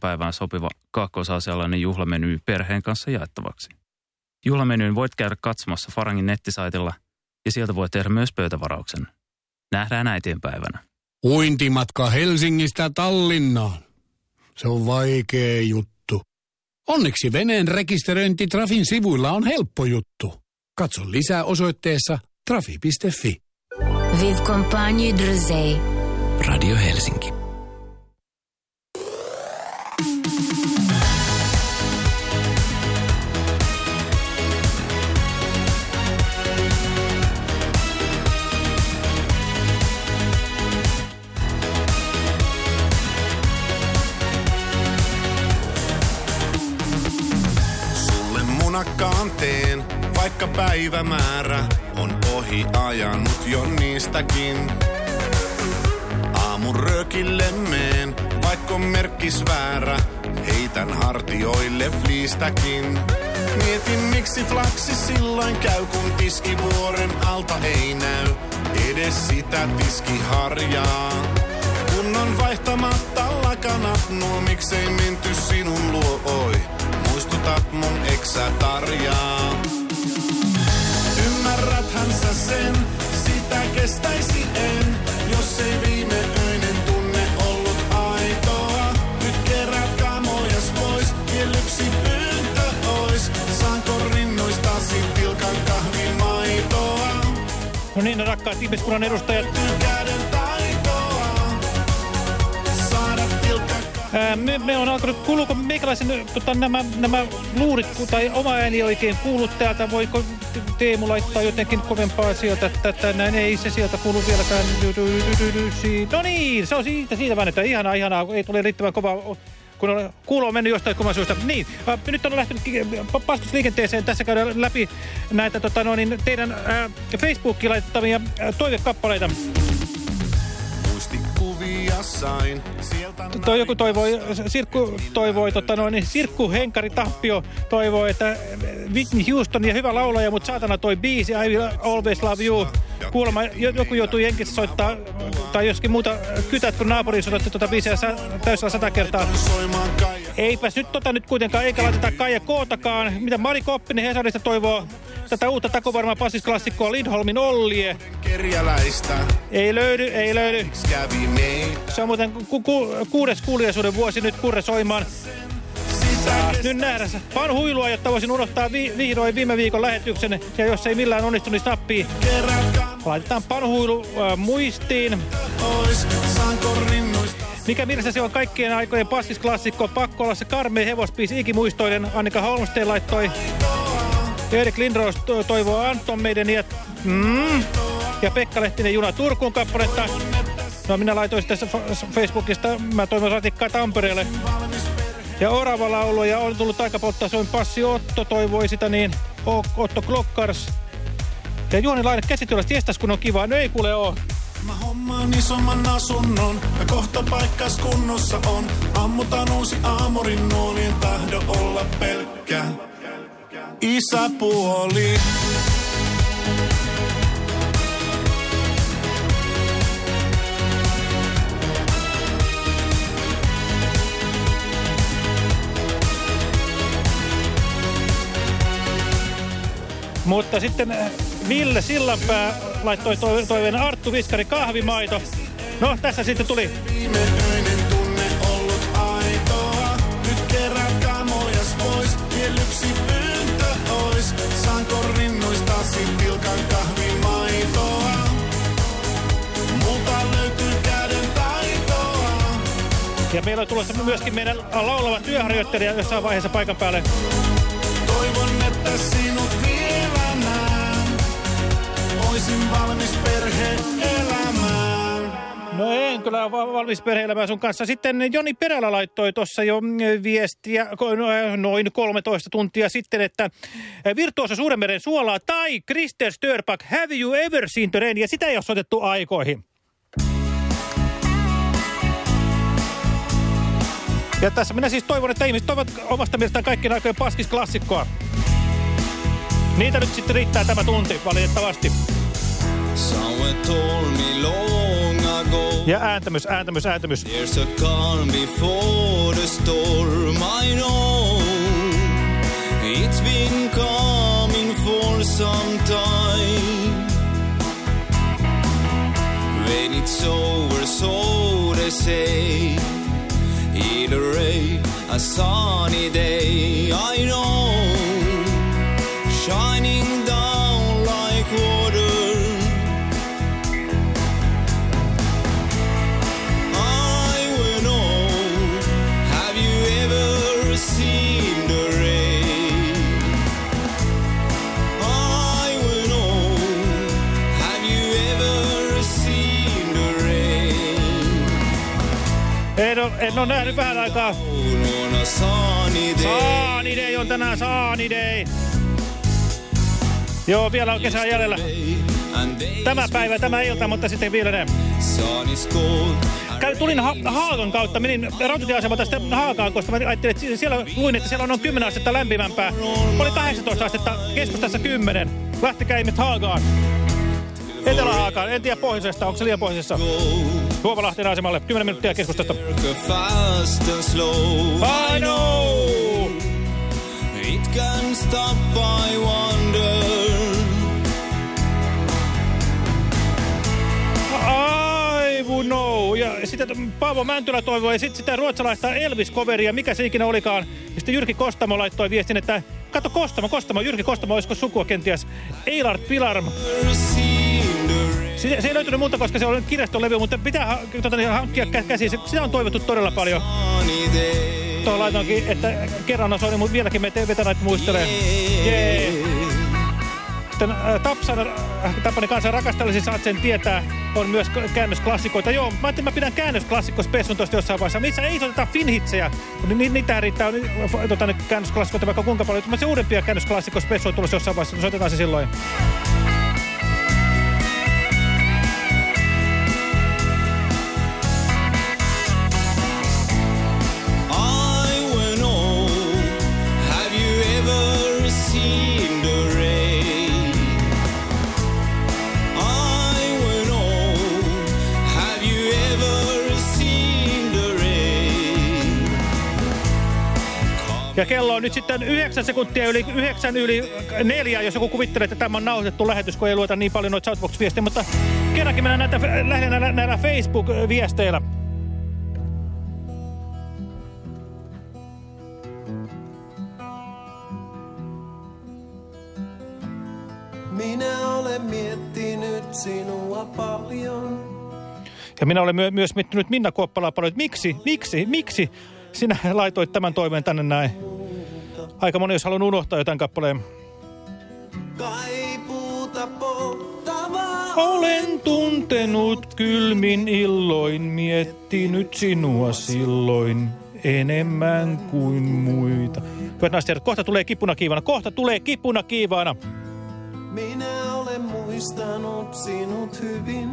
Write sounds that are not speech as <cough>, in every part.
päivään sopiva kakkosasialainen juhlameny perheen kanssa jaettavaksi. Juhlamenyyn voit käydä katsomassa Farangin nettisaitilla ja sieltä voit tehdä myös pöytävarauksen. Nähdään äitien päivänä. Uintimatka Helsingistä Tallinnaan. Se on vaikea juttu. Onneksi veneen rekisteröinti Trafin sivuilla on helppo juttu. Katso lisää osoitteessa trafi.fi. Viv Compagnie Druzey. Radio Helsinki. Munakkaan teen, vaikka päivämäärä on ohi ajanut jo niistäkin. Aamun röökille meen, vaikka on merkkis väärä, heitän hartioille fliistäkin. Mietin miksi flaksi silloin käy, kun tiskivuoren alta ei näy edes sitä tiskiharjaa. Kun on vaihtamatta lakanat, nuo miksei menty sinun luo, oi. Muistutat mun eksä tarjaa. Ymmärräthän sä sen, sitä kestäisi en, jos ei viime öinen tunne ollut aitoa. Nyt kerät kamojas pois, kiellyksi pyyntö ois. Saanko rinnoistasi tilkan kahvimaitoa? No niin, rakkaat ihmiskunnan edustajat. Käden Ää, me, me on alkanut, kuuluuko meikäläisen tota, nämä, nämä luurit tai oma ääni oikein kuulu täältä? Voiko Teemu laittaa jotenkin kovempaa sieltä, että, näin ei se sieltä kuulu vieläkään. No niin, se on siitä, siitä vaan, että ihanaa, ihanaa, ei tule riittävän kova kun on, kuulo on mennyt jostain kumman suusta. Niin, äh, nyt on lähtenyt paskus liikenteeseen. Tässä käydään läpi näitä tota, no, niin, teidän äh, Facebookiin laitettavia äh, toivekappaleita. Sain. Toi joku toivoi, Sirkku toivoi, tota noin, niin Sirkku Henkari Tappio toivoi, että Whitney Houston ja hyvä laulaja, mutta saatana toi biisi, I will always love you. Kuulemma jo- joku joutuu Jenkissä soittaa, tai joskin muuta kytät, kun naapuri soitti tuota biisiä täysillä sata kertaa. Eipäs nyt tota nyt kuitenkaan, eikä laiteta Kaija Kootakaan. Mitä Mari Koppinen Hesarista toivoo tätä uutta takuvarmaa passisklassikkoa Lindholmin Ollie. Ei löydy, ei löydy. kävi meitä. Se on muuten ku ku kuudes kuulijaisuuden vuosi nyt kurre soimaan. Nyt nähdään panhuilua, jotta voisin unohtaa vi vihdoin viime viikon lähetyksen. Ja jos ei millään onnistu, niin snappii. Laitetaan panhuilu äh, muistiin. Mikä mielessä se on kaikkien aikojen paskisklassikko? Pakko olla se karmea hevospiisi ikimuistoinen. Annika Holmsteen laittoi. Erik Lindros to toivoo Anton meidän ja, mm, ja Pekka Lehtinen Juna Turkuun kappaletta. No minä laitoin tässä fa- Facebookista, mä toivon ratikkaa Tampereelle. Ja orava laulu ja on tullut aika polttaa, se on Passi Otto toivoi sitä niin. Otto Klokkars. Ja Juhani Laine käsityölästä jestas kun on kiva. No ei kuule oo. Mä hommaan isomman asunnon ja kohta paikkas kunnossa on. Ammutaan uusi aamurin nuolien tahdo olla pelkkä isäpuoli. Mutta sitten äh, Ville Sillanpää laittoi to toiveen Arttu Viskari kahvimaito. No, tässä sitten tuli. Tunne ollut aitoa. Nyt kerät kamojas pois, pyyntö ois. Saanko rinnoistasi tilkan kahvimaitoa? Multa löytyy käden taitoa. Ja meillä on tulossa myöskin meidän laulava työharjoittelija jossain vaiheessa paikan päälle. No en kyllä valmis perhe sun kanssa. Sitten Joni Perälä laittoi tuossa jo mm, viestiä no, noin 13 tuntia sitten, että Virtuosa Suurenmeren suolaa tai Krister Störpak, have you ever seen the rain? Ja sitä ei ole soitettu aikoihin. Ja tässä minä siis toivon, että ihmiset toivovat omasta mielestään kaikkien aikojen paskisklassikkoa. Niitä nyt sitten riittää tämä tunti, valitettavasti. Someone told me long gold. Ja, Atomus, Atomus, Atomus. There's a calm before the storm, I know. It's been coming for some time. When it's over, so they say. Either rain, a sunny day, I know. Shining En ole, nähnyt vähän aikaa. On a sunny day. Saani Day on tänään Saani Day. Joo, vielä on kesää jäljellä. Tämä päivä, tämä ilta, mutta sitten vielä ne. tulin ha Haagan kautta, menin rautatieasemalta sitten Haagaan, koska mä ajattelin, että siellä luin, että siellä on noin 10 astetta lämpimämpää. Oli 18 astetta, keskustassa 10. Lähtikää ihmiset Haagaan. Etelä-Haagaan, en tiedä pohjoisesta, onko se liian pohjoisessa? Tuovalahteen asemalle, 10 minuuttia keskustasta. I know! It can stop, I wonder. I would know. Ja sitten Paavo Mäntylä toivoi, ja sitten sitä ruotsalaista Elvis-coveria, mikä se ikinä olikaan. Ja sitten Jyrki Kostamo laittoi viestin, että katso Kostamo, Kostamo, Jyrki Kostamo, olisiko sukua kenties Eilard Pilarm. Rain. Se, se ei löytynyt muuta, koska se on kirjastolevy, mutta pitää ha tota, niin, hankkia kä käsiin. Sitä on toivottu todella paljon. Tuohon laitoinkin, että kerran on mutta vieläkin me veteranit muistelee. Jee. Sitten äh, Tapsan, äh, Tapani kansan rakastelisi, saat sen tietää, on myös käännösklassikoita. Joo, mä ajattelin, mä pidän käännösklassikkospessun tuosta jossain vaiheessa. Missä ei soiteta finhitsejä, ni, ni, niitä riittää ni, tota, ne käännösklassikoita vaikka kuinka paljon. Mutta se uudempia käännösklassikkospesuja tulossa jossain vaiheessa, niin soitetaan se silloin. Ja kello on nyt sitten 9 sekuntia yli 9 yli 4, jos joku kuvittelee, että tämä on nauhoitettu lähetys, kun ei lueta niin paljon noita Southbox-viestejä, mutta kerrankin mennään näitä, lähinnä näillä, näillä Facebook-viesteillä. Minä olen miettinyt sinua paljon. Ja minä olen myö myös miettinyt Minna Kuoppalaa paljon, että miksi, miksi, miksi sinä laitoit tämän toiveen tänne näin. Aika moni jos haluan unohtaa jotain kappaleen. Kaipuuta polttavaa. Olen tuntenut kylmin illoin, miettinyt sinua silloin enemmän kuin muita. Hyvät naiset, kohta tulee kipuna kiivana, kohta tulee kipuna kiivana. Minä olen muistanut sinut hyvin.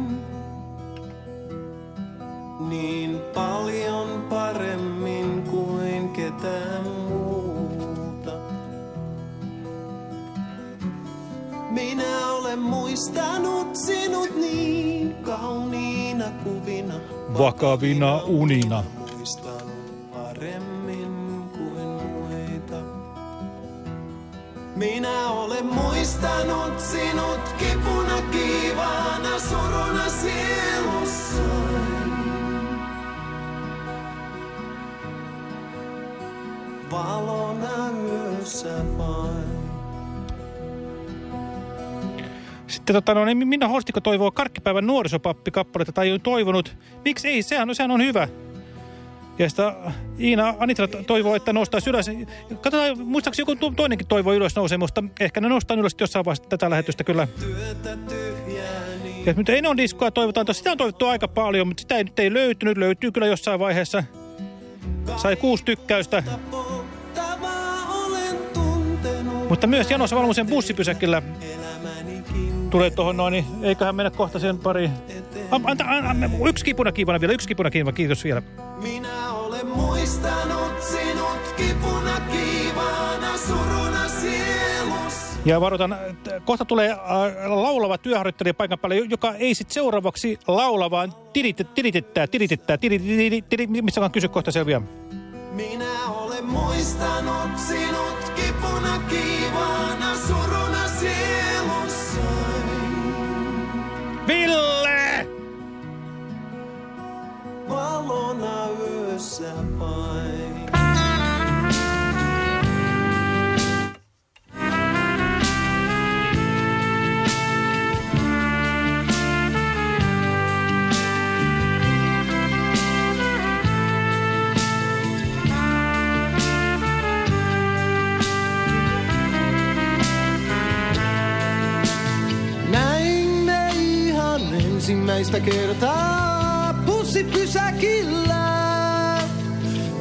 Niin paljon paremmin kuin ketään muuta. Minä olen muistanut sinut niin kauniina kuvina. Vakavina unina. Muistanut paremmin kuin muita. Minä olen muistanut sinut kipuna kiivaana suruna sielussani. Vain. Sitten tota, no, niin Minna Hostiko toivoo Karkkipäivän nuorisopappi-kappaletta tai on toivonut. Miksi ei? Sehän, on- sehän on hyvä. Ja sitä Iina Anitra to- toivoo, että nostaisi ylös. Katsotaan, muistaakseni joku to- toinenkin toivoo ylös nousemusta. Ehkä ne nostaa ylös jossain vaiheessa tätä lähetystä kyllä. Ja nyt on diskoa toivotaan. Tossa Sitä on toivottu aika paljon, mutta sitä ei nyt ei löytynyt. Löytyy kyllä jossain vaiheessa. Sai kuusi tykkäystä. Mutta myös Janos Valmusen bussipysäkillä tulee tuohon noin, niin eiköhän mennä kohta sen pari. Anta, an, an, yksi kipuna kiivana vielä, yksi kipuna kiivana, kiitos vielä. Minä olen muistanut sinut kipuna kiivaana suruna sielussa. Ja varoitan, kohta tulee äh, laulava työharjoittelija paikan päälle, joka ei sitten seuraavaksi laula, vaan tiritet, tiritettää, tiritettää, tiritettää, missä on kysy kohta selviää. Minä olen muistanut sinut kipuna kiivaana suruna sielussa. Ville! Valona yössä vain. Ensimmäistä kertaa bussipysäkillä.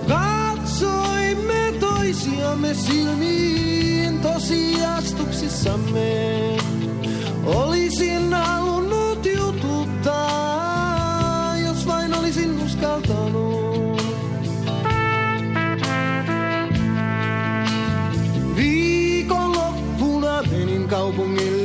Katsoimme toisiamme silmiin tosiastuksissamme. Olisin halunnut jututtaa, jos vain olisin uskaltanut. Viikonloppuna menin kaupungille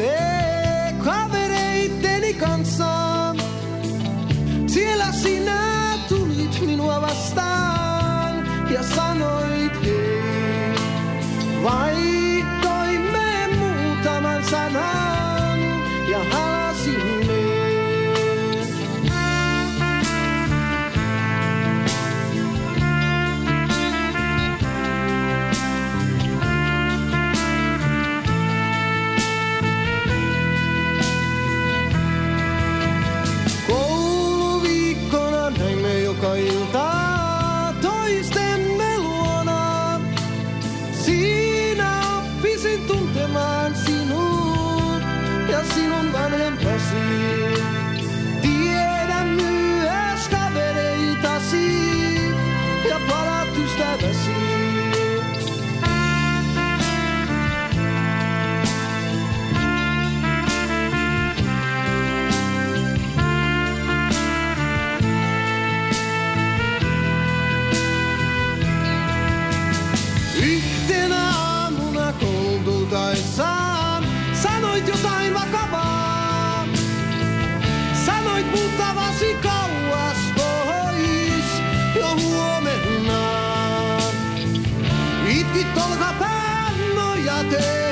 day.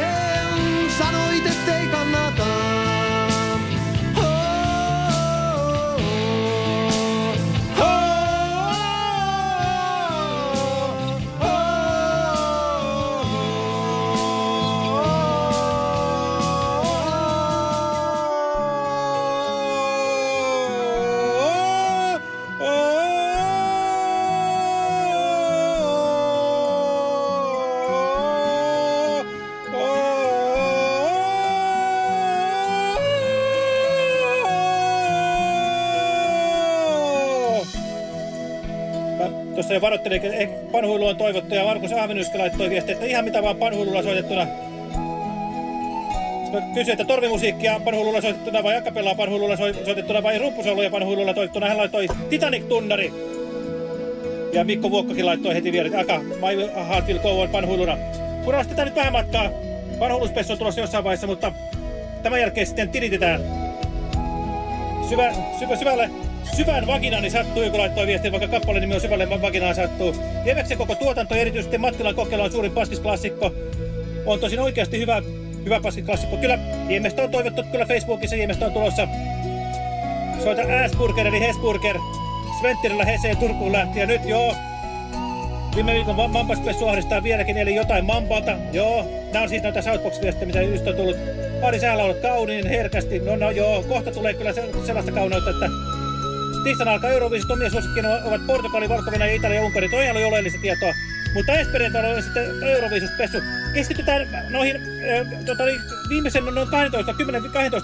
Jo varoittelin, että panhuilu on toivottu ja Markus Ahvenyskä laittoi viestiä, että ihan mitä vaan panhuilulla soitettuna. Sitten Mä kysyin, että torvimusiikkia panhuilulla soitettuna vai akapellaa panhuilulla soi- soitettuna vai rumpusoluja panhuilulla soitettuna. Hän laittoi Titanic-tunnari. Ja Mikko Vuokkakin laittoi heti vielä, että aka, my heart will go on panhuiluna. Purastetaan nyt vähän matkaa. Panhuiluspessu on tulossa jossain vaiheessa, mutta tämän jälkeen sitten tilitetään. Syvä, syvä, syvälle, syvään vaginani sattuu, kun laittoi viestin, vaikka kappaleen nimi on syvälle vaginaan sattuu. Lieveksen koko tuotanto, erityisesti Mattilan kokeilla on suurin paskisklassikko. On tosin oikeasti hyvä, hyvä paskisklassikko. Kyllä, Jemestä on toivottu, kyllä Facebookissa Jemestä on tulossa. Soita Asburger eli Hesburger. Sventtirillä Heseen Turkuun lähti ja nyt joo. Viime viikon ma- Mampaspessu ahdistaa vieläkin, eli jotain Mampalta. Joo, nämä on siis näitä Southbox-viestejä, mitä just on tullut. Ari Säälä on kauniin herkästi. No, no joo, kohta tulee kyllä se, sellaista kauneutta, että tiistaina alkaa Euroviisut. Omia suosikkina ovat Portugali, valko ja Italia ja Unkari. Toi oli oleellista tietoa. Mutta ensi perjantaina on sitten Euroviisut-spessu. Keskitytään noihin äh, tota, niin, viimeisen noin 12,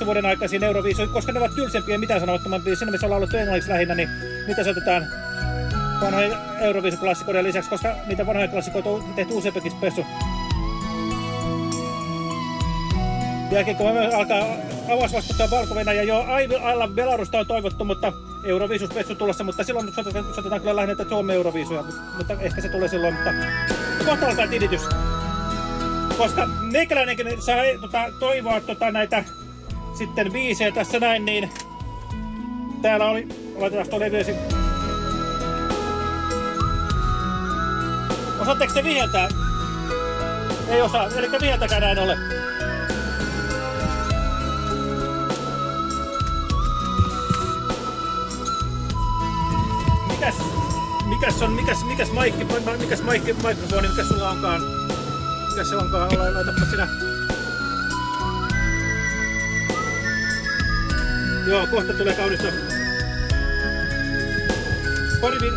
10-12 vuoden aikaisiin Euroviisuihin, koska ne ovat tylsempiä ja mitään sanomattomampia. Siinä missä on laulettu englanniksi lähinnä, niin niitä soitetaan vanhojen Euroviisuklassikoiden lisäksi, koska niitä vanhoja klassikoita on tehty useampikin spessu. Jälkeen kun alkaa avausvastuttaa valko ja jo aivan Belarusta on toivottu, mutta Euroviisuspessu tulossa, mutta silloin soitetaan, soitetaan kyllä lähinnä Suomen Euroviisuja, mutta ehkä se tulee silloin, mutta kohta alkaa tilitys. Koska meikäläinenkin saa tota, toivoa tota, näitä sitten biisejä tässä näin, niin täällä oli, laitetaan tuo levy esiin. Osaatteko te viheltää? Ei osaa, eli viheltäkää näin ole. Mikäs, mikäs on, mikäs, mikäs maikki, ma- mikäs maikki, mikrofoni, mikäs sulla onkaan? Mikäs se onkaan? Laitapa sinä. Joo, kohta tulee kaunista. Pari, vi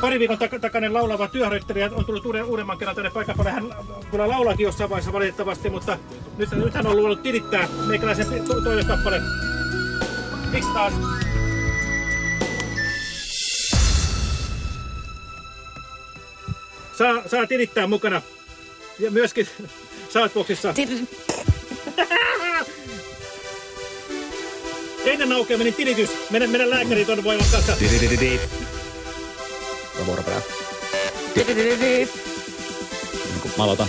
pari viikon tak takainen laulava työharjoittelija on tullut uuden, uudemman kerran tänne paikan päälle. Hän kyllä laulaakin jossain vaiheessa valitettavasti, mutta nyt, nyt hän on luullut tilittää meikäläisen to toivekappaleen. Miksi taas? Saa, saa tilittää mukana. Ja myöskin Southboxissa. Ennen aukeaminen tilitys. Mennä, mennä lääkäriin tuonne voiman kanssa. Vuoroperä. Mä aloitan.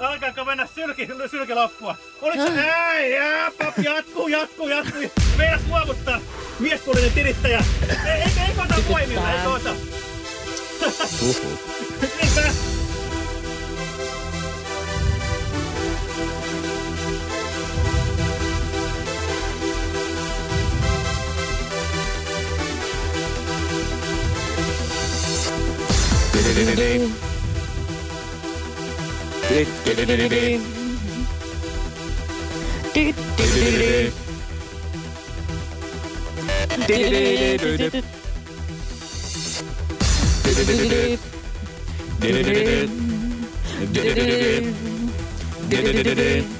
Alkaako mennä sylki, sylki loppua? Oliko se? Ei, jää, pap, jatkuu, jatkuu, jatkuu. Meidät luovuttaa miespuolinen tirittäjä. Ei, eikö, eikö ota voimilla, eikö ota? Niinpä. You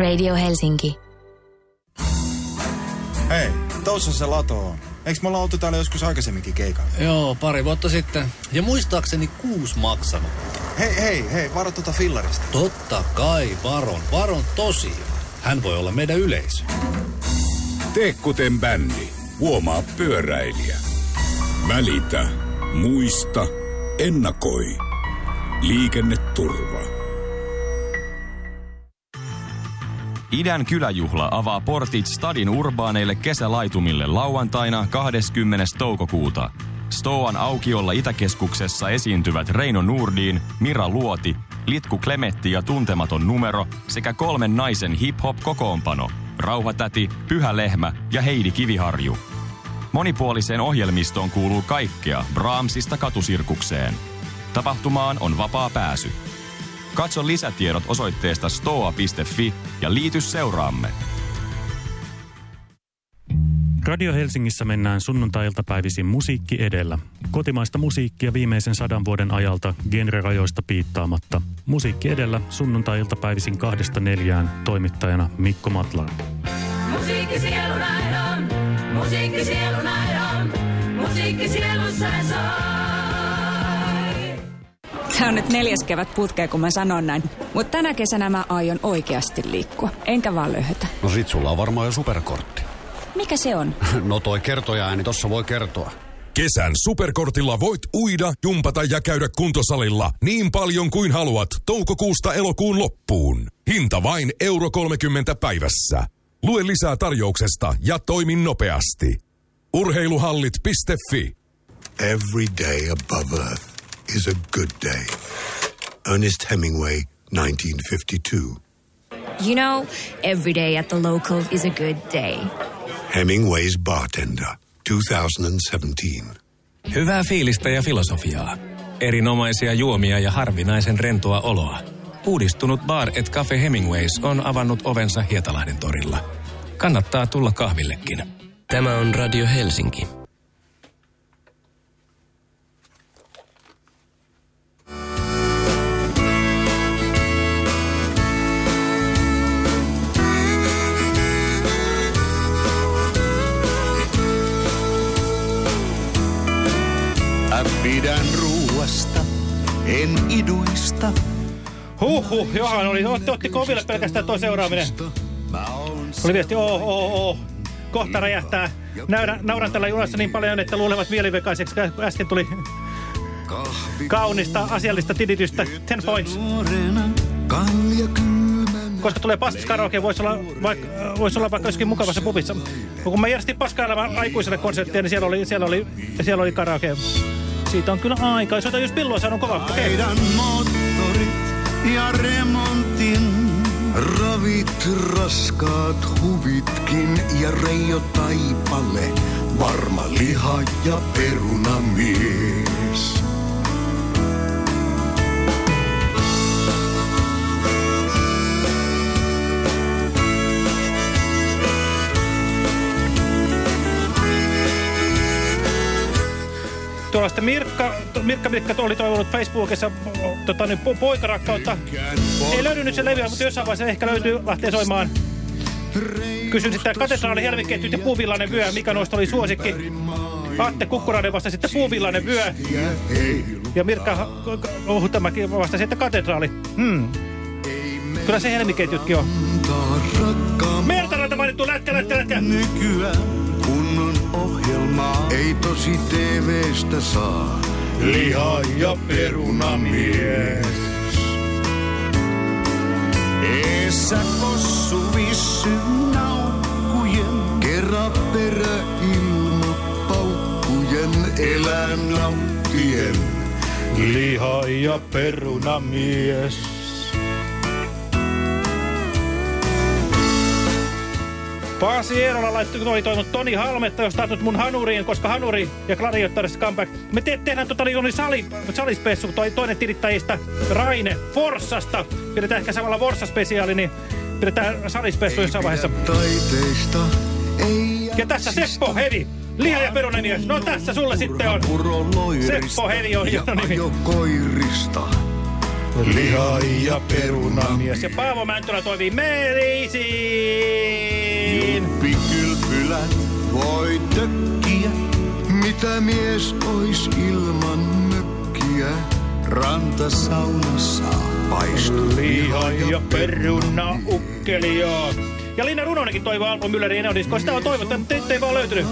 Radio Helsinki. Hei, tuossa se lato on. Eikö me olla oltu täällä joskus aikaisemminkin keikalla? Joo, pari vuotta sitten. Ja muistaakseni kuusi maksanut. Hei, hei, hei, varo tuota fillarista. Totta kai, varon, varon tosiaan. Hän voi olla meidän yleisö. Tee kuten bändi. Huomaa pyöräilijä. Välitä. Muista. Ennakoi. Liikenneturva. Idän kyläjuhla avaa portit stadin urbaaneille kesälaitumille lauantaina 20. toukokuuta. Stoan aukiolla Itäkeskuksessa esiintyvät Reino Nurdin, Mira Luoti, Litku Klemetti ja Tuntematon numero sekä kolmen naisen hip-hop-kokoonpano. Rauhatäti, Pyhä Lehmä ja Heidi Kiviharju. Monipuoliseen ohjelmistoon kuuluu kaikkea Brahmsista katusirkukseen. Tapahtumaan on vapaa pääsy. Katso lisätiedot osoitteesta stoa.fi ja liity seuraamme. Radio Helsingissä mennään sunnuntai-iltapäivisin musiikki edellä. Kotimaista musiikkia viimeisen sadan vuoden ajalta genrerajoista piittaamatta. Musiikki edellä sunnuntai-iltapäivisin kahdesta neljään toimittajana Mikko Matlar. Musiikki sielun aidon, musiikki sielun aidon, musiikki sielussa soi. Tämä on nyt neljäs kevät putkeen, kun mä sanon näin. Mutta tänä kesänä mä aion oikeasti liikkua, enkä vaan löhötä. No sit sulla on varmaan jo superkortti. Mikä se on? <laughs> No toi kertoja-ääni tossa voi kertoa. Kesän superkortilla voit uida, jumpata ja käydä kuntosalilla niin paljon kuin haluat toukokuusta elokuun loppuun. Hinta vain euro 30 päivässä. Lue lisää tarjouksesta ja toimi nopeasti. Urheiluhallit.fi Every day above Earth is a good day. Ernest Hemingway, 1952. You know, every day at the local is a good day. Hemingway's Bartender, 2017. Hyvää fiilistä ja filosofiaa. Erinomaisia juomia ja harvinaisen rentoa oloa. Uudistunut Bar et Cafe Hemingways on avannut ovensa Hietalahden torilla. Kannattaa tulla kahvillekin. Tämä on Radio Helsinki. Pidän ruuasta, en iduista. Huhhuh, Johan oli, otti, otti koville pelkästään tuo seuraaminen. Oli viesti, oo, oo, oo. Kohta räjähtää. Näyrä, nauran tällä junassa niin paljon, että luulevat mielivekaiseksi. Äsken tuli kaunista, asiallista tiditystä. Ten points. Koska tulee paskis karaoke, voisi olla, vaikka, vois olla vaikka joskin mukavassa pubissa. Kun mä järjestin paskaelämän aikuiselle konserttia, niin siellä oli, siellä oli, siellä oli karaoke. Siitä on kyllä aikaa. Soita just Pillua, sanon kova. Okei. Aidan moottorit ja remontin. Ravit raskaat huvitkin ja Reijo Taipale. Varma liha ja perunamies. Sitten Mirkka, Mirkka Mirkka oli toivonut Facebookissa tota, niin, po poikarakkautta. Ei löydy nyt se levy, mutta jossain vaiheessa ehkä löytyy, lähtee soimaan. Kysyn sitten katedraali, helvikettyt ja puuvillainen vyö, mikä noista oli suosikki. Atte Kukkurainen vastasi, että puuvillainen vyö. Ja Mirkka Ohuttamäki vastasi, että katedraali. Hmm. Kyllä se helmiketjutkin on. Mertaranta mainittu lätkä, lätkä, lätkä. Nykyään ohjelmaa ei tosi TVstä saa. Liha ja perunamies. Eessä possu vissy naukkujen, kerran perä ilma paukkujen, elän nauttien. Liha ja perunamies. Paasi Eerola laittoi, oli toivonut Toni Halmetta, jos tartut mun hanuriin, koska hanuri ja Gladiatorissa comeback. Me te tehdään tota niin sali, salispessu, toi, toinen tirittäjistä, Raine Forssasta. Pidetään ehkä samalla Forssa-spesiaali, niin pidetään salispessu jossain vaiheessa. Taiteista ei Ja tässä Seppo Hevi, liha ja perunamies. No tässä sulle sitten on. Seppo Hevi on jo nimi. koirista. Liha ja perunamies. Ja Paavo Mäntylä toivii merisiin. Juppikylpylät voi tökkiä, mitä mies ois ilman mökkiä. Rantasaunassa paistuu Liha ja peruna ukkelio. Ja Linna Runonenkin toivoo Alpo Müllerin Enodiskoa. Sitä on toivottu, mutta teitä ei vaan löytynyt.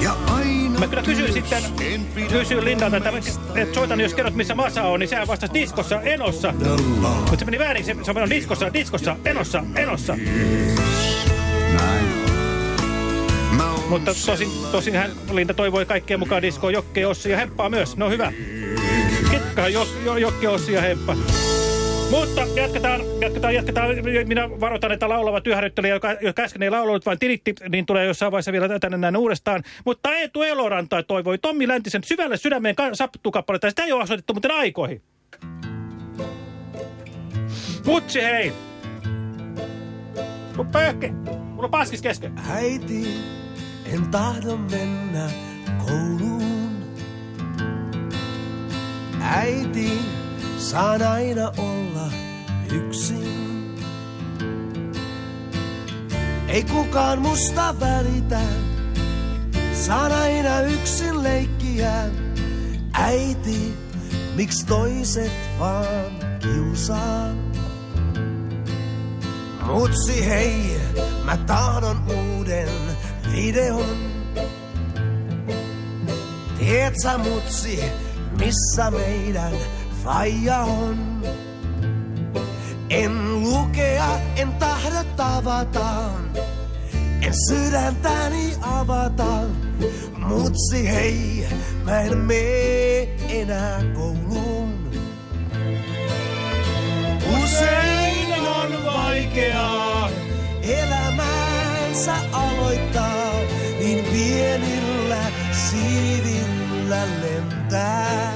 Ja aina Mä kyllä kysyin sitten, kysyin Linnalta, että, että soitan, jos kerrot missä Masa on, niin sehän vastasi diskossa, enossa. Mutta se meni väärin, se, se on diskossa, diskossa, enossa, enossa. Mutta tosin, tosin hän, Linda toivoi kaikkea mukaan diskoon, Jokke, Ossi ja Hemppaa myös. No hyvä. Ketkähän jos, jo, Jokke, Ossi ja Hemppa. Mutta jatketaan, jatketaan, jatketaan. Minä varoitan, että laulava työharjoittelija, joka, joka äsken ei laulanut, vaan tiritti, niin tulee jossain vaiheessa vielä tänne näin uudestaan. Mutta Eetu Eloranta toivoi Tommi Läntisen syvälle sydämeen saptukappaletta. Sitä ei ole osoitettu muuten aikoihin. Mutsi, hei! Pöhke! Mulla on paskis kesken. Äiti, en tahdo mennä kouluun. Äiti, saan aina olla yksin. Ei kukaan musta välitä, saan aina yksin leikkiä. Äiti, miksi toiset vaan kiusaa? Mutsi hei, mä tahdon uuden videon. Tiet sä mutsi, missä meidän faija on? En lukea, en tahdo tavata, en sydäntäni avata. Mutsi hei, mä en mene enää kouluun. Usein vaikeaa elämäänsä aloittaa, niin pienillä siivillä lentää.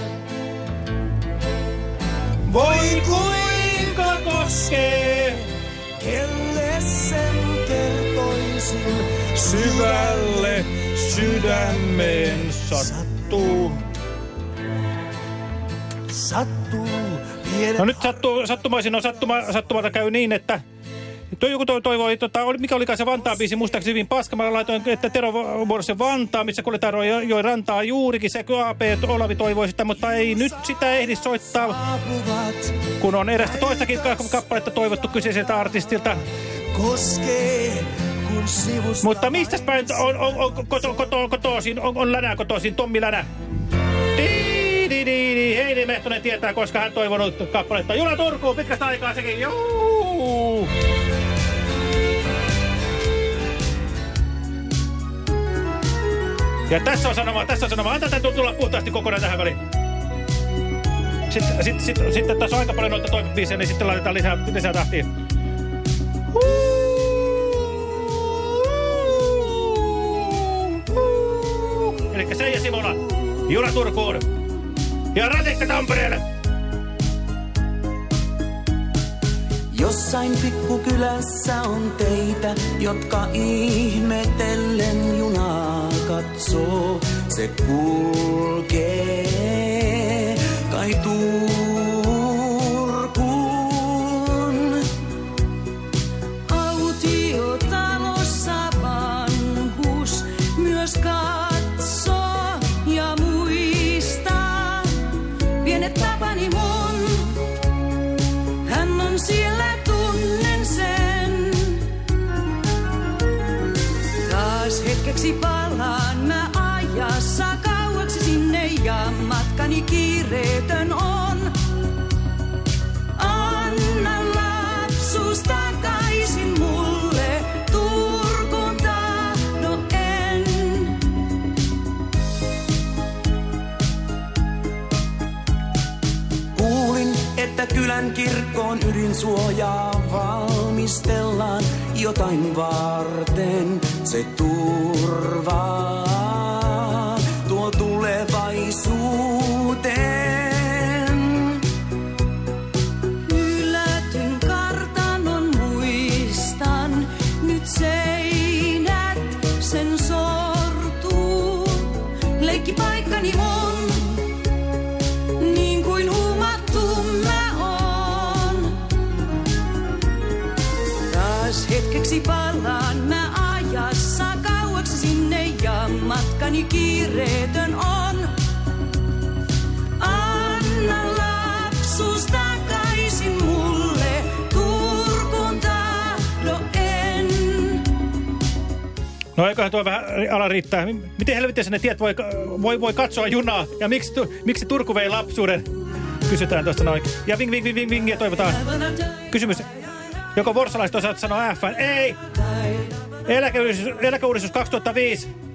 Voi kuinka koskee, kelle sen kertoisin, Syvälle sydämeen sattuu. sattuu No nyt sattuu, sattumaisin on sattuma, sattumalta käy niin, että Tuo joku toi, toivoi, tota, oli, mikä olikaan se Vantaan biisi, muistaakseni hyvin paska. Mä laitoin, että Tero vuorossa Vantaa, missä kuljetaan jo, jo rantaa juurikin. Se AP Olavi toivoi sitä, mutta ei nyt sitä ehdi soittaa, kun on erästä toistakin ka- kappaletta toivottu kyseiseltä artistilta. koskee, Mutta mistä päin on, on, on koto, koto, kotoisin, on, on Länä kotoisin, Tommi Länä? Heidi Mehtonen tietää, koska hän toivonut kappaletta. Juna Turkuun, pitkästä aikaa sekin. Juu! Ja tässä on sanoma, tässä on sanoma. Antaa tämän tulla puhtaasti kokonaan tähän väliin. Sitten, sitten, sitten, sitten tässä on aika paljon noita toimibiisejä, niin sitten laitetaan lisää, lisää tahtia. Eli Seija Simola, Juna Turkuun ja Ratikka Tampereelle. Jossain pikkukylässä on teitä, jotka ihmetellen junaa katsoo. Se kulkee kylän kirkkoon ydinsuojaa valmistellaan jotain varten. Se turvaa kiireetön on. Anna takaisin mulle, tahdo en. No eiköhän tuo vähän ala riittää. Miten helvetissä ne tiet voi, voi, voi katsoa junaa? Ja miksi, tu, miksi Turku vei lapsuuden? Kysytään tuosta noin. Ja ving, ving, ving, ving, ving, ja toivotaan. Kysymys. Joko vorsalaiset osaat sanoa F? Ei! Eläkeuudistus, eläkeuudistus 2005.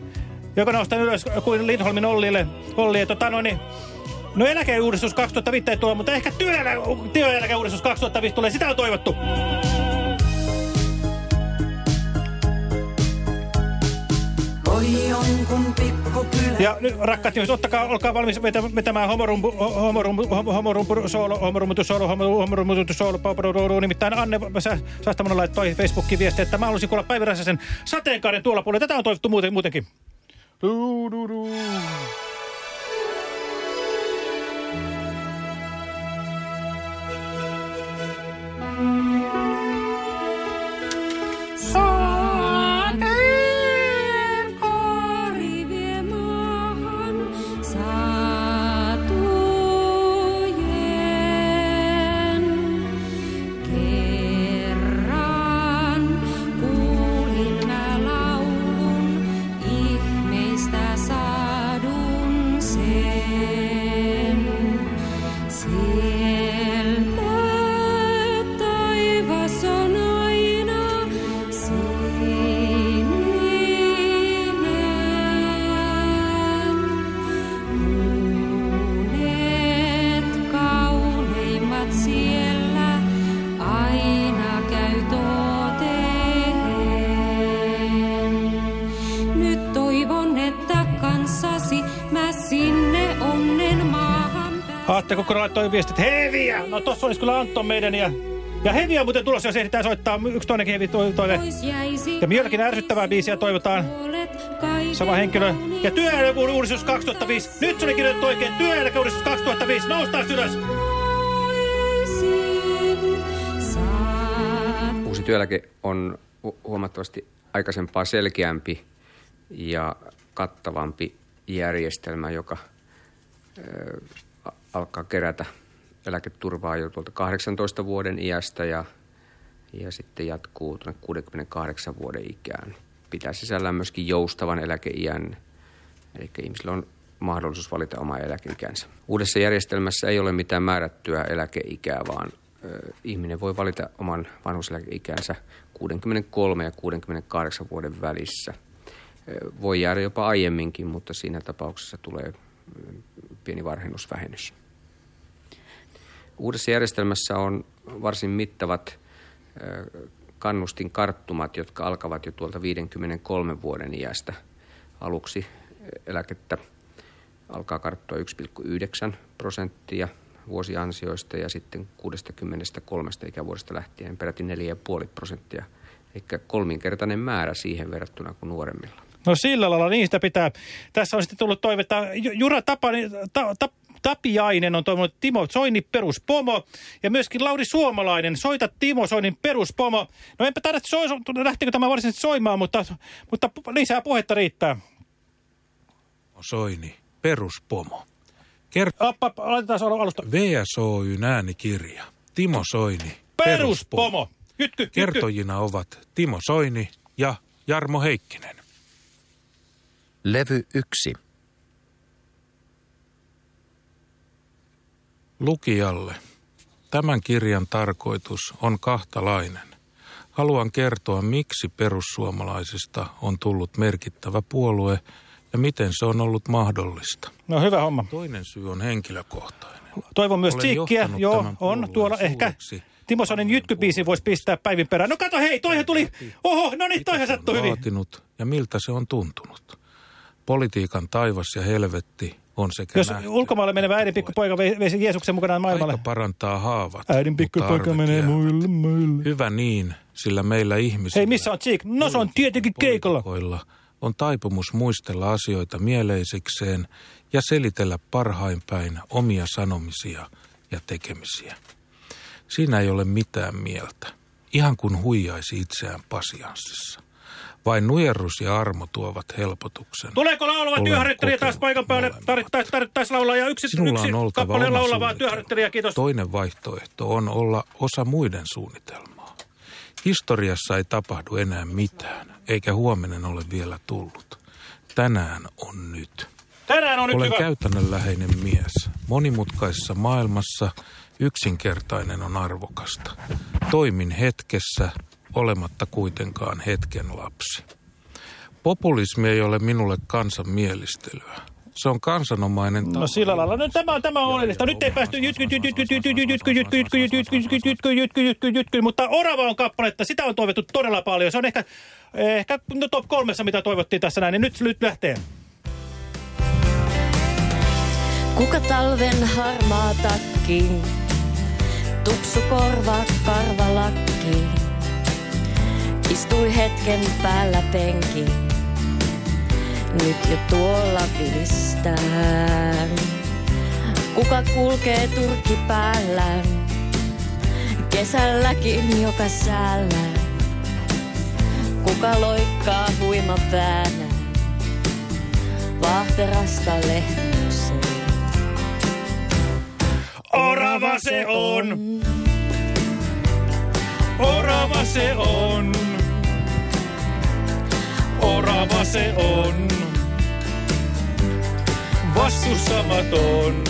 Joka nostaa ylös kuin Lindholmin Ollille. Olli, ja tota noin, niin- No eläkeuudistus 2005 ei tuo, mutta ehkä työelä, työeläkeuudistus 2005 tulee. Sitä on toivottu. Ja nyt rakkaat ihmiset, ottakaa, olkaa valmis vetä- vetämään homorumpu, homorumpu, homorumpu, solo, homorumputu solo, homorumputu solo, paparuuru. Nimittäin Anne Saastamonen laittoi Facebookiin viestiä, että mä haluaisin kuulla Päivi Räsäsen sateenkaaren tuolla puolella. Tätä on toivottu muuten, muutenkin. Doo, doo, doo. Aatte Kukkonen laittoi viestit, heviä! No tossa olisi kyllä Anton meidän ja... Ja heviä on muuten tulossa, jos ehditään soittaa yksi toinenkin hevi toi- toive. Ja jollakin ärsyttävää biisiä toivotaan. Sama henkilö. Ja työeläkeuudistus 2005. Nyt se oli kirjoitettu oikein. Työeläkeuudistus 2005. Noustaan ylös. Uusi työeläke on hu- huomattavasti aikaisempaa selkeämpi ja kattavampi järjestelmä, joka alkaa kerätä eläketurvaa jo tuolta 18 vuoden iästä ja, ja sitten jatkuu tuonne 68 vuoden ikään. Pitää sisällään myöskin joustavan eläkeiän, eli ihmisillä on mahdollisuus valita oma eläkeikänsä. Uudessa järjestelmässä ei ole mitään määrättyä eläkeikää, vaan ö, ihminen voi valita oman vanhuseläkeikänsä 63 ja 68 vuoden välissä. Ö, Voi jäädä jopa aiemminkin, mutta siinä tapauksessa tulee pieni varhennusvähennys. Uudessa järjestelmässä on varsin mittavat kannustinkarttumat, jotka alkavat jo tuolta 53 vuoden iästä. Aluksi eläkettä alkaa karttua 1,9 prosenttia vuosiansioista ja sitten 63 ikävuodesta lähtien peräti 4,5 prosenttia. Eli kolminkertainen määrä siihen verrattuna kuin nuoremmilla. No sillä lailla niistä pitää. Tässä on sitten tullut toivetta. Ju- Jura Tapani, ta, ta, Tapiainen on toivonut Timo Soini peruspomo. Ja myöskin Lauri Suomalainen, soita Timo Soinin peruspomo. No enpä taida, soi, lähtikö tämä varsinaisesti soimaan, mutta, mutta lisää puhetta riittää. Soini, peruspomo. Kert- Appa, laitetaan alusta. VSOYn äänikirja. Timo Soini, Peruspomo. Jytky, jytky. Kertojina ovat Timo Soini ja Jarmo Heikkinen. Levy 1. Lukijalle. Tämän kirjan tarkoitus on kahtalainen. Haluan kertoa, miksi perussuomalaisista on tullut merkittävä puolue ja miten se on ollut mahdollista. No hyvä homma. Toinen syy on henkilökohtainen. Toivon myös tsiikkiä. Joo, on tuolla ehkä. Timo Soinin jytkybiisi voisi pistää päivin perään. No kato, hei, toihan tuli. Oho, no niin, toihan sattui hyvin. vaatinut ja miltä se on tuntunut. Politiikan taivas ja helvetti on sekä Jos nähty. ulkomaille menevä äidin pikkupoika vei- veisi Jeesuksen mukanaan maailmalle. Aika parantaa haavat. Äidin pikkupoika menee muille maille. Hyvä niin, sillä meillä ihmisillä Hei, missä on Cheek? No se on tietenkin keikolla. poliitikoilla on taipumus muistella asioita mieleisikseen ja selitellä parhain päin omia sanomisia ja tekemisiä. Siinä ei ole mitään mieltä, ihan kuin huijaisi itseään pasianssissa. Vain nujerrus ja armo tuovat helpotuksen. Tuleeko laulava työharjoittelija taas paikan päälle? Tarvittaisiin tarvittais laulaa ja yksi, Sinulla yksi on kappale laulavaa suunnitelma. työharjoittelija, kiitos. Toinen vaihtoehto on olla osa muiden suunnitelmaa. Historiassa ei tapahdu enää mitään, eikä huominen ole vielä tullut. Tänään on nyt. Tänään on nyt Olen hyvä. käytännönläheinen mies. Monimutkaisessa maailmassa yksinkertainen on arvokasta. Toimin hetkessä, olematta kuitenkaan hetken lapsi. Populismi ei ole minulle kansan mielistelyä. Se on kansanomainen No sillä lailla. No tämä, tämä on oleellista. Nyt ei päästy jytky, jytky, jytky, jytky, jytky, jytky, jytky, jytky, jytky, jytky, jytky, jytky, jytky, jytky, mutta Orava on kappaletta. Sitä on toivottu todella paljon. Se on ehkä, ehkä no top kolmessa, mitä toivottiin tässä näin. Niin nyt, nyt lähtee. Kuka talven harmaa takki, tupsu korva karvalakki, istui hetken päällä penki, nyt jo tuolla vilistään. Kuka kulkee turkki päällä, kesälläkin joka säällä, kuka loikkaa huima päänä, vahterasta lehmykseen. Orava se on. Orava se on. Orava se on. Vastustamaton.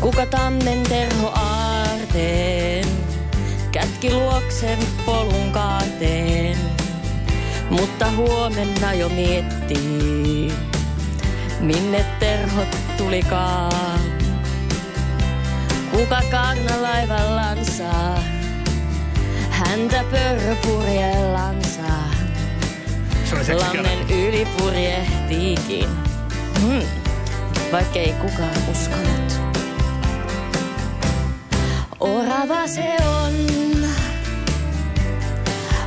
Kuka tammen terho aarteen, kätki luoksen polun kaarteen, mutta huomenna jo miettii, minne terhot tulikaan. Kuka kaarnalaivallansa, häntä pörpurjellansa. Lammen yli purjehtiikin, hmm. vaikkei kukaan uskonut. Orava se on.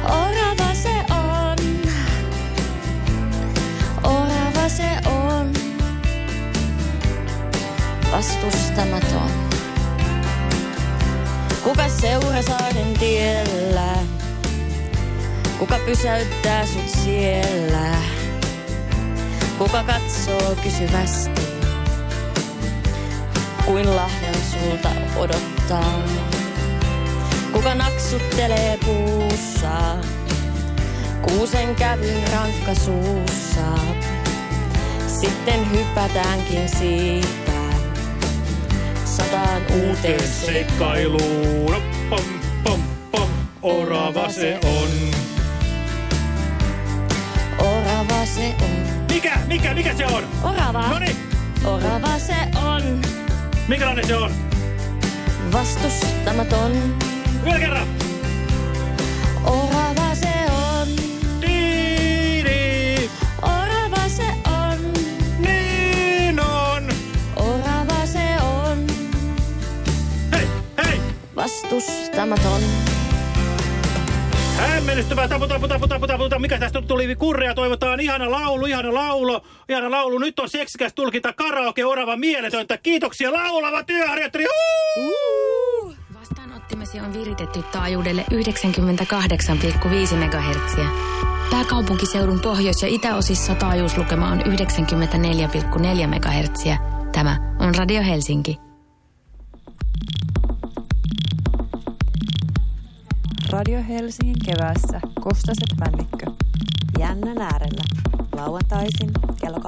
Orava se on. Orava se on. Vastustamaton. Kuka seuraa saaren tiellä? Kuka pysäyttää sut siellä? Kuka katsoo kysyvästi? kuin lahjan sulta odottaa. Kuka naksuttelee puussa, kuusen kävyn rankka suussa. Sitten hypätäänkin siitä, sataan uuteen Seikkailuun. Pom, pom, pom. Orava se on. Mikä? Mikä? Mikä se on? Orava. Noniin. Orava se on. Minkälainen se on? Vastustamaton. Vielä kerran. Orava se on. Diidi. Orava se on. Niin on. Orava se on. Hei, hei. Vastustamaton. Hämmennystävää, tapu, tapu, tapu, tapu, tapu, tapu. Mikä tästä tuli kurrea? Toivotaan ihana laulu, ihana laulu, ihana laulu. Nyt on seksikäs tulkinta karaoke, orava mieletöntä. Kiitoksia laulava työharjoitteli. Huu! Vastaanottimesi on viritetty taajuudelle 98,5 MHz. Pääkaupunkiseudun pohjois- ja itäosissa taajuuslukema on 94,4 MHz. Tämä on Radio Helsinki. Radio Helsingin keväässä Kustaset Männikkö. Jännän äärellä. Lauantaisin kello 18-20.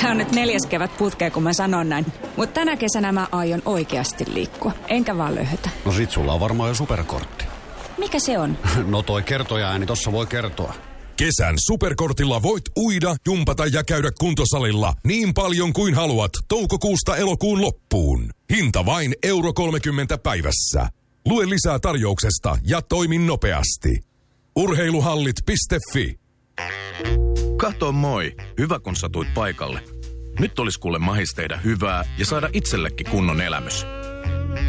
Tämä on nyt neljäs kevät putkeen, kun mä sanon näin. Mutta tänä kesänä mä aion oikeasti liikkua, enkä vaan löhötä. No sit sulla on varmaan jo superkortti. Mikä se on? <laughs> No toi kertoja ääni tossa voi kertoa. Kesän superkortilla voit uida, jumpata ja käydä kuntosalilla niin paljon kuin haluat toukokuusta elokuun loppuun. Hinta vain euro 30 päivässä. Lue lisää tarjouksesta ja toimi nopeasti. Urheiluhallit.fi Kato moi, hyvä kun satuit paikalle. Nyt olisi kuule mahis tehdä hyvää ja saada itsellekin kunnon elämys.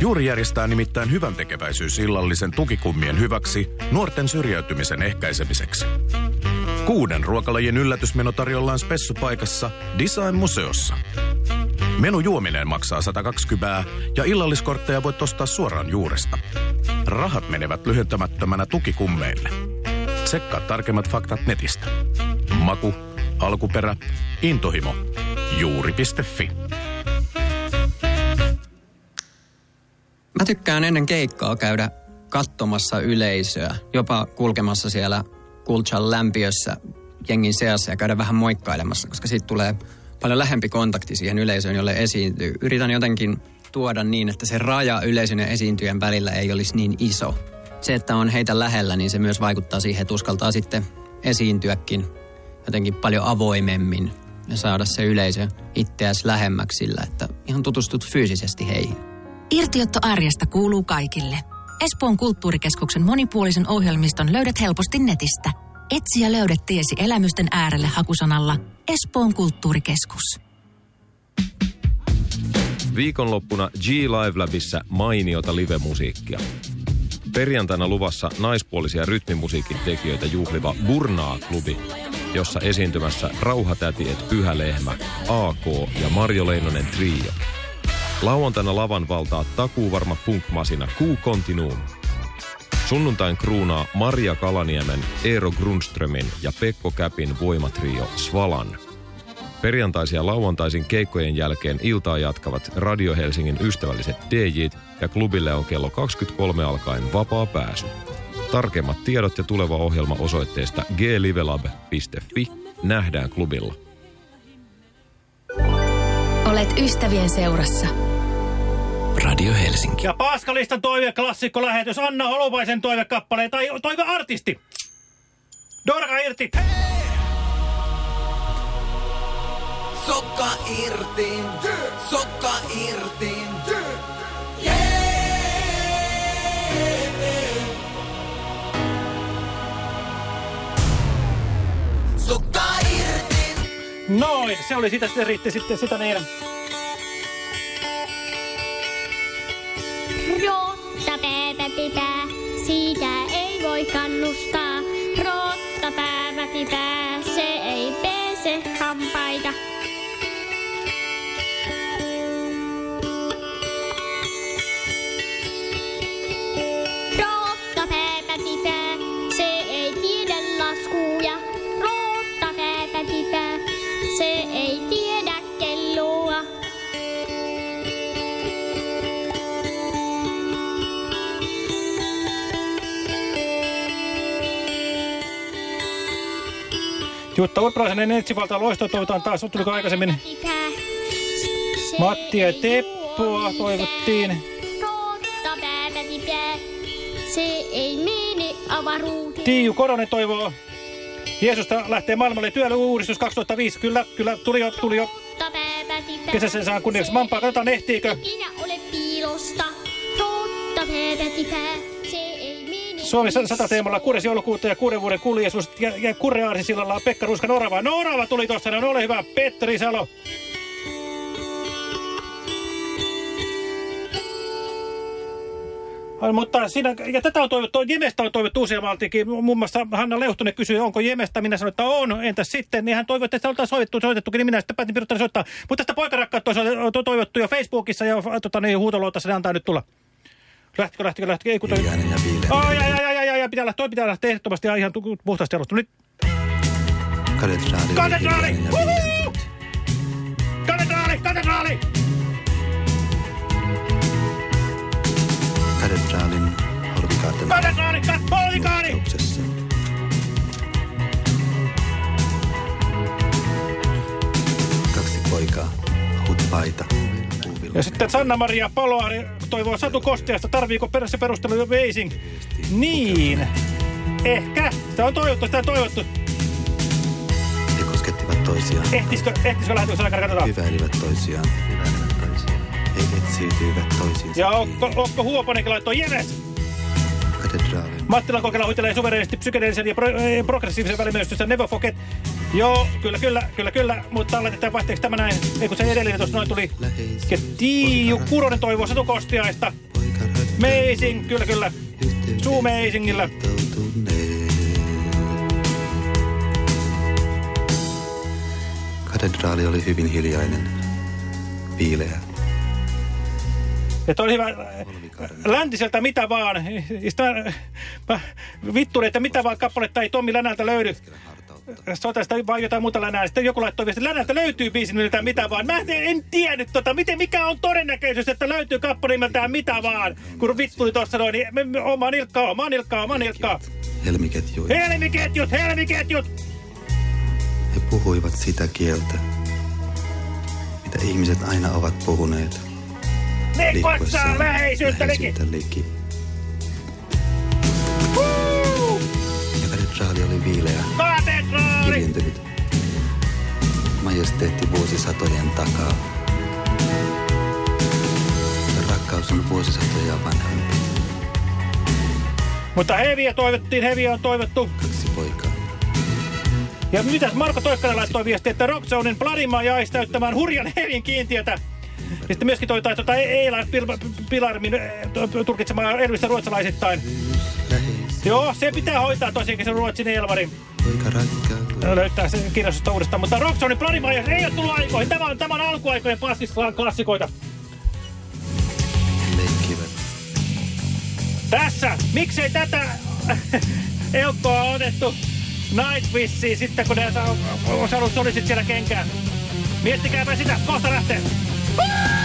Juuri järjestää nimittäin hyvän tekeväisyysillallisen tukikummien hyväksi nuorten syrjäytymisen ehkäisemiseksi. Kuuden ruokalajin yllätysmeno tarjollaan spessupaikassa Design Museossa. Menu juominen maksaa 120 ja illalliskortteja voit ostaa suoraan juuresta. Rahat menevät lyhentämättömänä tukikummeille. Tsekkaa tarkemmat faktat netistä. Maku, alkuperä, intohimo. Juuri.fi. Mä tykkään ennen keikkaa käydä katsomassa yleisöä, jopa kulkemassa siellä Kulchan lämpiössä jengin seassa ja käydä vähän moikkailemassa, koska siitä tulee paljon lähempi kontakti siihen yleisöön, jolle esiintyy. Yritän jotenkin tuoda niin, että se raja yleisön ja esiintyjän välillä ei olisi niin iso. se, että on heitä lähellä, niin se myös vaikuttaa siihen, että uskaltaa sitten esiintyäkin jotenkin paljon avoimemmin ja saada se yleisö itseäsi lähemmäksi sillä, että ihan tutustut fyysisesti heihin. Irtiotto arjesta kuuluu kaikille. Espoon kulttuurikeskuksen monipuolisen ohjelmiston löydät helposti netistä. Etsi ja löydät tiesi elämysten äärelle hakusanalla Espoon kulttuurikeskus. Viikonloppuna G-Live Labissa mainiota livemusiikkia. Perjantaina luvassa naispuolisia rytmimusiikin tekijöitä juhliva Burnaa-klubi, jossa esiintymässä Rauhatäti et Pyhä Lehmä, AK ja Marjo Leinonen Trio. Lauantaina lavan valtaa takuuvarma punkmasina Q Continuum. Sunnuntain kruunaa Maria Kalaniemen, Eero Grundströmin ja Pekko Käpin voimatrio Svalan. Perjantaisin ja lauantaisin keikkojen jälkeen iltaa jatkavat Radio Helsingin ystävälliset DJt ja klubille on kello 23 alkaen vapaa pääsy. Tarkemmat tiedot ja tuleva ohjelma osoitteesta glivelab.fi nähdään klubilla. Olet ystävien seurassa. Radio Helsinki. Ja Paskalistan toiveklassikko lähetys Anna Holopaisen toivekappale tai toiveartisti. Dorka irti. Sokka irti, sokka irti. Sokka irti. Noin, se oli sitä sitten riitti sitten sitä niin. Rottapäätä pitää, siitä ei voi kannustaa. Rottapäätä pitää, se ei pese hampaita. Jutta Urpilaisen etsivalta loistoa toivotaan taas. Tuliko aikaisemmin Matti ja Teppoa toivottiin. Se ei mene avaruuteen. Tiiu Koronen toivoo. Jeesusta lähtee maailmalle työllä uudistus 2005. Kyllä, kyllä, tuli jo, tuli jo. Kesässä saa kunniaksi mampaa. Katsotaan ehtiikö. ikinä ole piilosta. Ei mene Suomi 100 teemalla 6. joulukuuta ja kuuden vuoden kuljesus ja, ja Kurreaarisillalla on Pekka Ruskan Orava. No Orava tuli tuossa, no ole hyvä, Petteri Salo. Mutta siinä, ja tätä on toivottu, Jemestä on toivottu useammaltikin. Muun muassa Hanna Lehtonen kysyi, onko Jemestä. Minä sanoin, että on. Entäs sitten? Niin hän toivoi, että sitä oltaan soitettu, soitettukin, niin minä sitten päätin piruttaa soittaa. Mutta tästä poikarakkautta on to- toivottu jo Facebookissa ja tota, niin, huutoluotassa, ne antaa nyt tulla. Lähtikö, lähtikö, lähtikö? Ei kun toi... Ai, ai, ai, ai, ai, ai, ai, pitää lähteä, toi pitää lähteä ehdottomasti ja ihan puhtaasti alusta. Nyt. Katedraali. Katedraali! Katedraali! Katedraali! Katedraalin holvikaarten Katedraali! Holvikaari! Kaksi poikaa, ahut paita. Ja sitten Sanna-Maria Paloari toivoo Satu Kostiasta, tarviiko perässä perustelu jo Weising? Niin. Ehkä. Sitä on toivottu, sitä on toivottu. He koskettivat toisiaan. Ehtisikö, ehtisikö lähetyksen aikana, katsotaan. Hyväilivät toisiaan. He etsiytyivät toisiinsa. Ja Okko, Okko Huoponenkin laittoi Jenes. Katedraalin. Mattila kokeilla huitelee suvereisesti psykedeellisen ja pro, eh, progressiivisen välimyöstyssä Never Forget. Joo, kyllä, kyllä, kyllä, kyllä, mutta laitetaan vaihteeksi tämä näin. Ei kun se edellinen tuossa noin tuli. Ja Tiiu Kuronen toivoo Satu Kostiaista. Meising, kyllä, kyllä. Suumeisingillä. Katedraali oli hyvin hiljainen. Viileä. Että oli hyvä läntiseltä mitä vaan. Sitä, vitturi, että mitä vaan kappaletta ei Tommi Länältä löydy. Sota sitä vai jotain muuta Länää. Sitten joku laittoi viesti, Länältä löytyy biisin nimeltään mitä vaan. Mä en, tiennyt tota, miten, mikä on todennäköisyys, että löytyy kappale nimeltään mitä vaan. Kun vitturi tuossa noin, niin me- me- oma nilkkaa, oma nilkkaa, oma nilkkaa. Helmiketjuja. Helmiketjut, helmiketjut! He puhuivat sitä kieltä, mitä ihmiset aina ovat puhuneet. Liikkuessa liikkuessaan läheisyyttä liki. läheisyyttä liki. katedraalin viileä, Katedraali! hiljentynyt majesteetti vuosisatojen takaa. Rakkaus on vuosisatoja vanhempi. Mutta heviä toivottiin, heviä on toivottu. Kaksi poikaa. Ja mitäs Marko Toikkanen laittoi viesti, että Rockzonen Bladimaa jäisi täyttämään hurjan hevin kiintiötä. Ja sitten myöskin toi tai tuota Eilan Pil Pilarmin äh, tulkitsemaa Elvistä ruotsalaisittain. Joo, se pitää hoitaa tosiaankin se Ruotsin rakkaus. Löytää sen kirjastosta uudestaan. Mutta Rockzonen Bladimaa ei ole tullut aikoihin. Tämä on, tämä on alkuaikojen klassikoita. Leikkivät. Tässä! Miksei tätä <laughs> eukkoa otettu Nightwishiin sitten, kun ne on saanut solisit siellä kenkään? Miettikääpä sitä, kohta lähtee. Woo!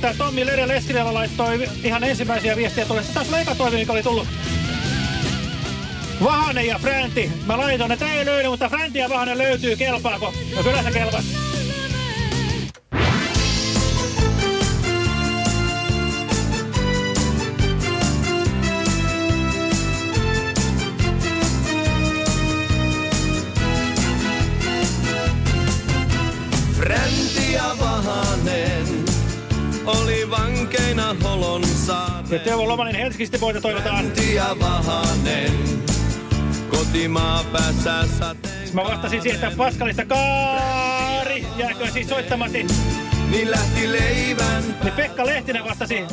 Riittää. Tommi Lere Leskilellä laittoi ihan ensimmäisiä tulee. Se eka toive, mikä oli tullut. Vahanen ja Fränti. Mä laitoin, että ei löydy, mutta Fränti ja Vahanen löytyy. Kelpaako? No kyllä se kelpas. Holon Ja Teuvo Lomanen Helsingistä poita toivotaan. Vahanen kotimaa päässä sateen. Mä vastasin siihen, että Paskalista Kaari. Jääkö siis soittamatta. Niin lähti leivän Niin Pekka Lehtinen vastasi.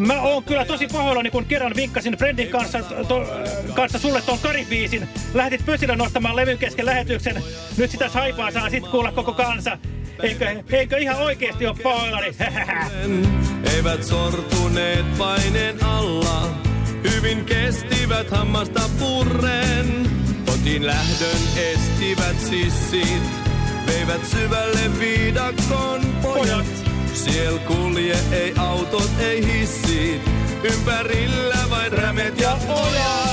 Mä oon kyllä tosi pahoillani, kun kerran vinkkasin Friendin kanssa, to, kanssa sulle ton karibiisin. Lähtit pösillä nostamaan levyn kesken lähetyksen. Nyt sitä saipaa saa sit kuulla koko kansa. Eikö, eikö ihan oikeesti oo pahoillani? <laughs> eivät sortuneet paineen alla. Hyvin kestivät hammasta purren. Kotiin lähdön estivät sissit. Veivät syvälle viidakon pojat. Siel kulje ei autot, ei hissit. Ympärillä vain rämet ja ojat.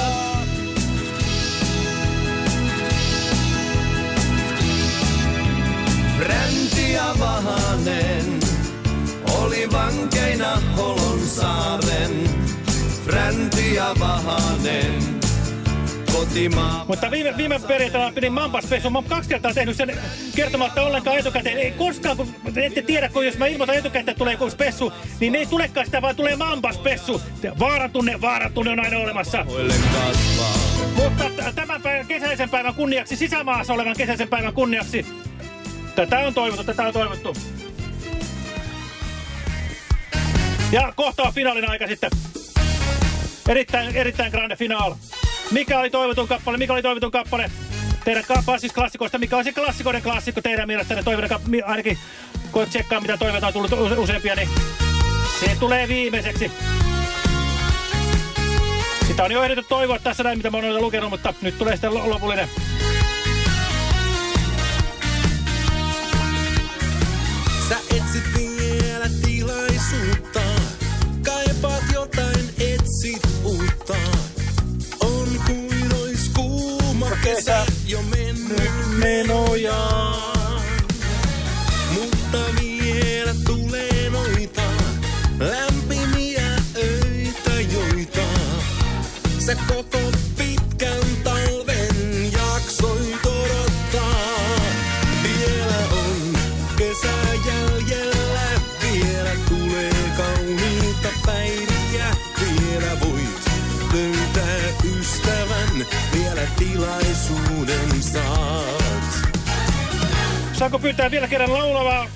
Bränti ja Vahanen oli vankeina Holon saaren. Fränti ja Vahanen kotimaa. Mutta viime, viime perjantaina pidin mampaspessun. Mä oon kaksi kertaa tehnyt sen kertomatta ollenkaan etukäteen. Ei koskaan, kun ette tiedä, kun jos mä ilmoitan etukäteen, että tulee joku spessu, niin ei tulekaan sitä, vaan tulee mampaspessu. Vaaratunne, vaaratunne on aina olemassa. Mutta tämän päivän kesäisen päivän kunniaksi, sisämaassa olevan kesäisen päivän kunniaksi, tätä on toivottu, tätä on toivottu. Ja kohta on finaalin aika sitten. Erittäin, erittäin grande final. Mikä oli toivotun kappale? Mikä oli toivotun kappale? Teidän klassikoista. Mikä on se klassikoiden klassikko teidän mielestänne? Toivon kappale, ainakin kun tsekkaa mitä toiveita on tullut use useampia, niin se tulee viimeiseksi. Sitä on jo ehditty toivoa tässä näin, mitä mä oon lukenut, mutta nyt tulee sitten lopullinen. Etsit vielä tilaisuutta, kaipaat jotain, etsit uutta. On kuin ois kuuma kesä jo mennyt menojaan. Mutta vielä tulee noita lämpimiä öitä, joita sä koko Saanko pyytää vielä kerran laulavaa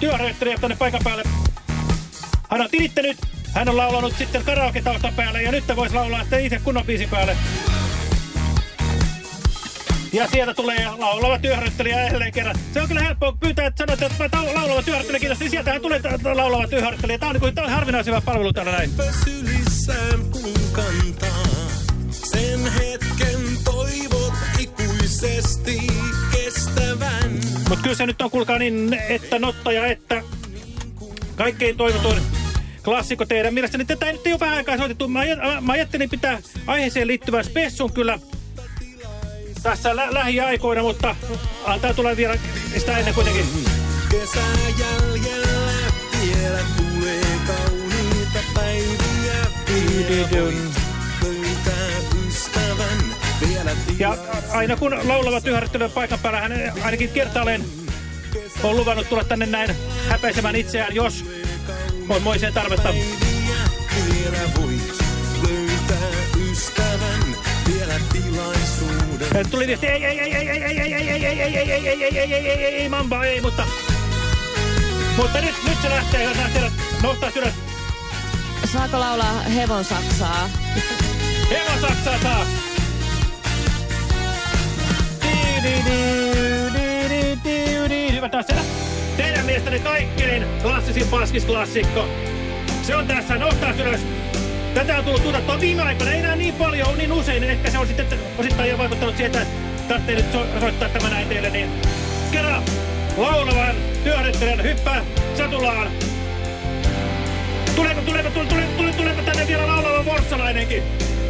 työharjoittelijaa tänne paikan päälle? Hän on tilittänyt, hän on laulanut sitten karaoke taustan päälle ja nyt voisi laulaa sitten itse kunnon biisin päälle. Ja sieltä tulee laulava työharjoittelija jälleen kerran. Se on kyllä helppoa pyytää, että sanot, että laulava työharjoittelija, kiitos, niin sieltähän tulee laulava työharjoittelija. Tämä on, niin kuin, harvinaisen hyvä palvelu täällä näin. Kyllä se nyt on, kuulkaa niin, että nottaja, että kaikkein toivotuin klassikko teidän. Mielestäni tätä ei nyt jo vähän aikaa soitettu. Mä, mä ajattelin pitää aiheeseen liittyvän spessun kyllä tässä lä lähiaikoina, mutta antaa tulla vielä sitä ennen kuitenkin. Kesä jäljellä vielä tulee kauniita päiviä. Ja aina kun laulava työharjoittelu paikan päällä, hän ainakin kertaalleen on luvannut tulla tänne näin häpäisemään itseään, jos on moiseen tarvetta. Tuli viesti, ei, ei, ei, ei, ei, ei, ei, ei, ei, ei, ei, ei, ei, ei, ei, ei, ei, ei, ei, mamba, ei, mutta... Mutta nyt, nyt se lähtee, jos lähtee nostaa ylös. Saako laulaa hevon saksaa? Hevon saksaa saa! Hyvä taas siellä. Teidän mielestäni kaikkein klassisin paskisklassikko. Se on tässä, nostaa ylös. Tätä on tullut tuotettua viime aikoina, ei enää niin paljon, niin usein. Ehkä se on sitten osittain jo vaikuttanut siihen, että tarvitsee nyt so soittaa tämä näin teille. Niin kerran laulavan työharjoittelijan hyppää satulaan. Tuleeko, tuleeko, tule, tule, tule, tuleeko tänne vielä laulava vorssalainenkin?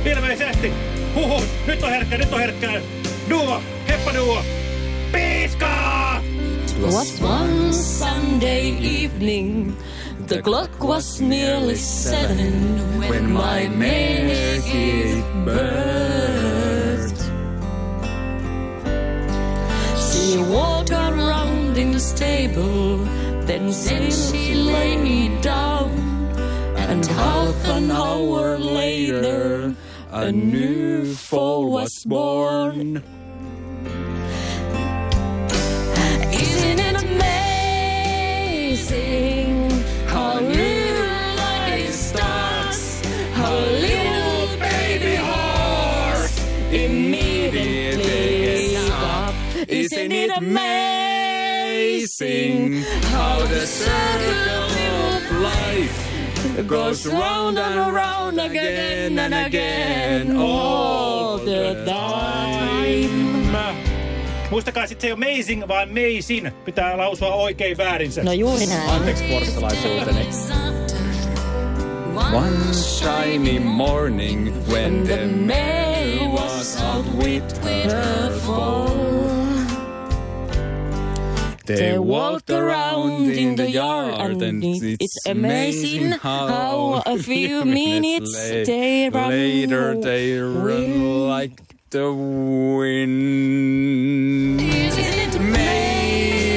Ilmeisesti. Huhu, nyt on herkkä, nyt on herkkä. Duo. Piskaa! was one Sunday evening. The clock was nearly seven when my mare gave birth. She walked around in the stable, then she lay down. And half an hour later, a new foal was born. Isn't it amazing how new life starts? How little baby horse immediately gets. Isn't it amazing how the circle goes round and round again and again all the time? Muistakaa sitten se ei ole amazing, vaan amazing. Pitää lausua oikein väärin se. No juuri näin. Anteeksi porskalaisuuteni. One shiny morning when the mare was out with her foal. They walked around in the yard and it's amazing how <laughs> a <laughs> few minutes they run later they run like the wind. Isn't it amazing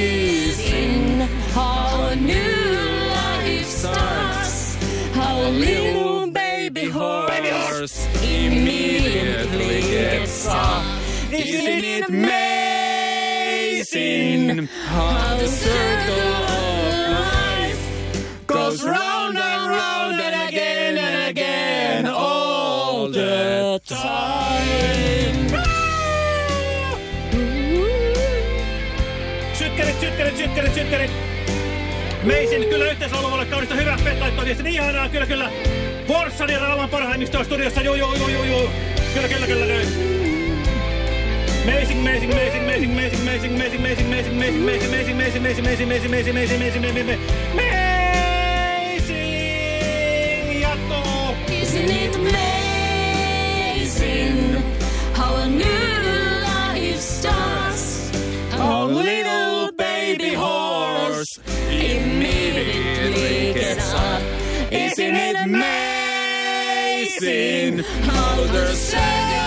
how a new life starts? How a little baby horse immediately gets up. Isn't it amazing circle of life goes round and round and again and again all the time? Sykkärit, sykkärit, sykkärit, sykkärit. Meisin kyllä yhteislauluvalle kaunista hyvä pettaittoi viesti. Niin ihanaa, kyllä, kyllä. Forssani Rauman parhaimmistoa studiossa. Juu, juu, juu, juu, juu. Kyllä, kyllä, kyllä, kyllä. Amazing, amazing, amazing, amazing, amazing, amazing, amazing, amazing, amazing, amazing, amazing, amazing, amazing, amazing, amazing, amazing, amazing, amazing, amazing, amazing. Isn't it amazing how a new life starts? A little baby horse immediately gets up. Isn't it amazing how the circle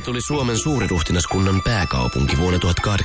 Helsingistä tuli Suomen suuriruhtinaskunnan pääkaupunki vuonna 1800.